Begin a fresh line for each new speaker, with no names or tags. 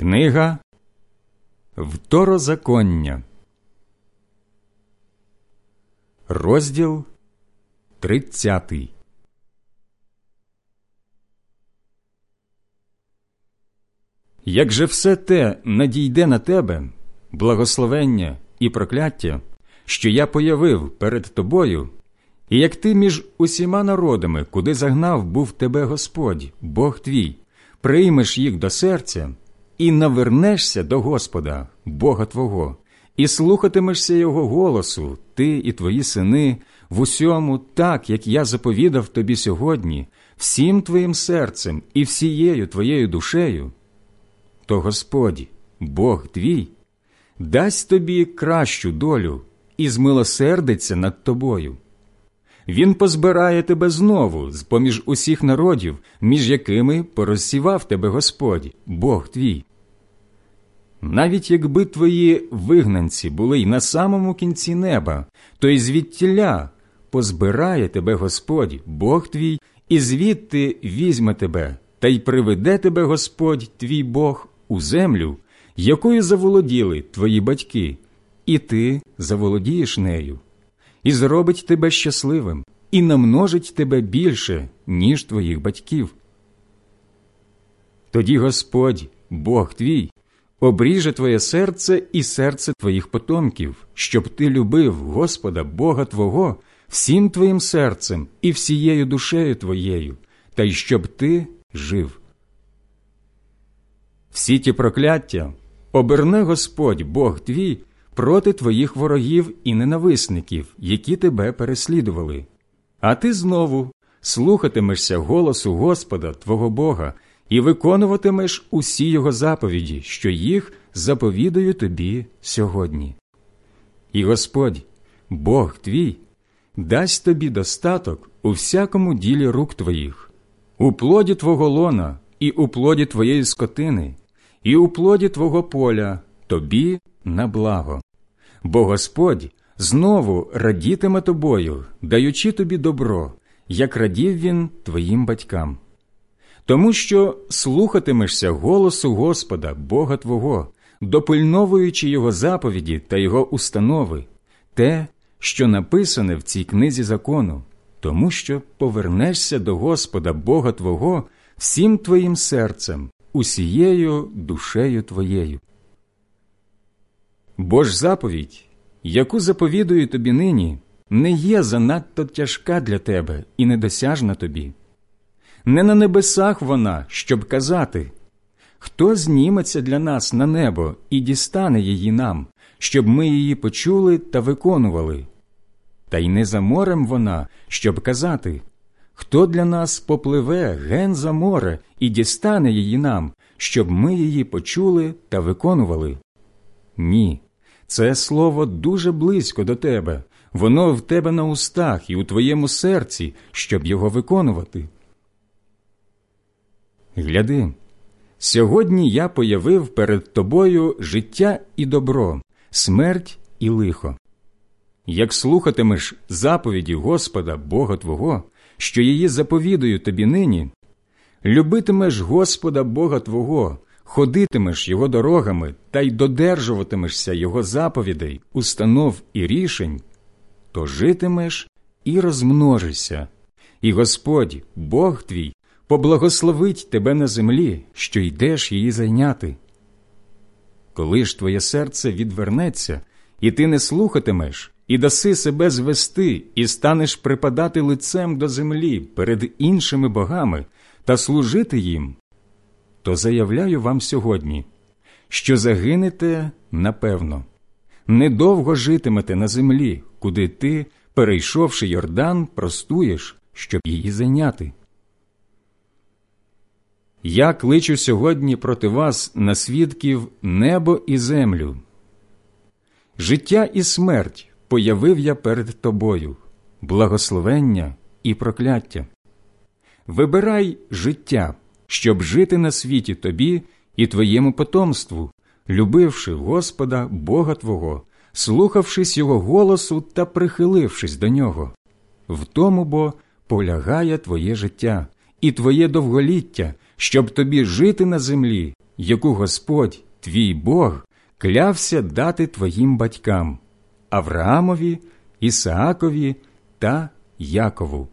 Книга Второзаконня, розділ тридцятий. Як же все те надійде на тебе, благословення і прокляття, що я появив перед тобою, і як ти між усіма народами, куди загнав був тебе Господь, Бог твій, приймеш їх до серця і навернешся до Господа, Бога Твого, і слухатимешся Його голосу, ти і твої сини, в усьому, так як я заповідав тобі сьогодні, всім твоїм серцем і всією твоєю душею, то Господь, Бог твій, дасть тобі кращу долю і змилосердиться над тобою. Він позбирає тебе знову з поміж усіх народів, між якими порозсівав тебе Господь, Бог твій. Навіть якби твої вигнанці були й на самому кінці неба, то й звідтіля позбирає тебе Господь, Бог твій, і звідти візьме тебе, та й приведе тебе Господь, твій Бог, у землю, якою заволоділи твої батьки, і ти заволодієш нею, і зробить тебе щасливим, і намножить тебе більше, ніж твоїх батьків. Тоді Господь, Бог твій, обріже твоє серце і серце твоїх потомків, щоб ти любив Господа Бога Твого всім твоїм серцем і всією душею твоєю, та й щоб ти жив. Всі ті прокляття оберне Господь Бог твій проти твоїх ворогів і ненависників, які тебе переслідували. А ти знову слухатимешся голосу Господа Твого Бога і виконуватимеш усі його заповіді, що їх заповідаю тобі сьогодні. І Господь, Бог твій, дасть тобі достаток у всякому ділі рук твоїх, у плоді твого лона і у плоді твоєї скотини, і у плоді твого поля тобі на благо. Бо Господь знову радітиме тобою, даючи тобі добро, як радів він твоїм батькам. Тому що слухатимешся голосу Господа, Бога Твого, допильновуючи Його заповіді та Його установи, те, що написане в цій книзі закону, тому що повернешся до Господа Бога Твого всім твоїм серцем, усією душею твоєю. Бо ж заповідь, яку заповідую тобі нині, не є занадто тяжка для тебе і недосяжна тобі. Не на небесах вона, щоб казати хто зніметься для нас на небо і дістане її нам, щоб ми її почули та виконували. Та й не за морем вона, щоб казати хто для нас попливе ген за море і дістане її нам, щоб ми її почули та виконували. Ні, це слово дуже близько до тебе, воно в тебе на устах і у твоєму серці, щоб його виконувати. Гляди, сьогодні я появив перед тобою життя і добро, смерть і лихо. Як слухатимеш заповіді Господа, Бога Твого, що її заповідую тобі нині, любитимеш Господа Бога Твого, ходитимеш Його дорогами та й додержуватимешся Його заповідей, установ і рішень, то житимеш і розмножишся, і Господь, Бог твій, поблагословить тебе на землі, що йдеш її зайняти. Коли ж твоє серце відвернеться, і ти не слухатимеш, і даси себе звести, і станеш припадати лицем до землі перед іншими богами та служити їм, то заявляю вам сьогодні, що загинете напевно, недовго житимете на землі, куди ти, перейшовши Йордан, простуєш, щоб її зайняти. Я кличу сьогодні проти вас на свідків небо і землю. Життя і смерть появив я перед тобою, благословення і прокляття. Вибирай життя, щоб жити на світі тобі і твоєму потомству, любивши Господа Бога Твого, слухавшись Його голосу та прихилившись до нього. В тому бо полягає твоє життя і твоє довголіття, щоб тобі жити на землі, яку Господь, твій Бог, клявся дати твоїм батькам Авраамові, Ісаакові та Якову.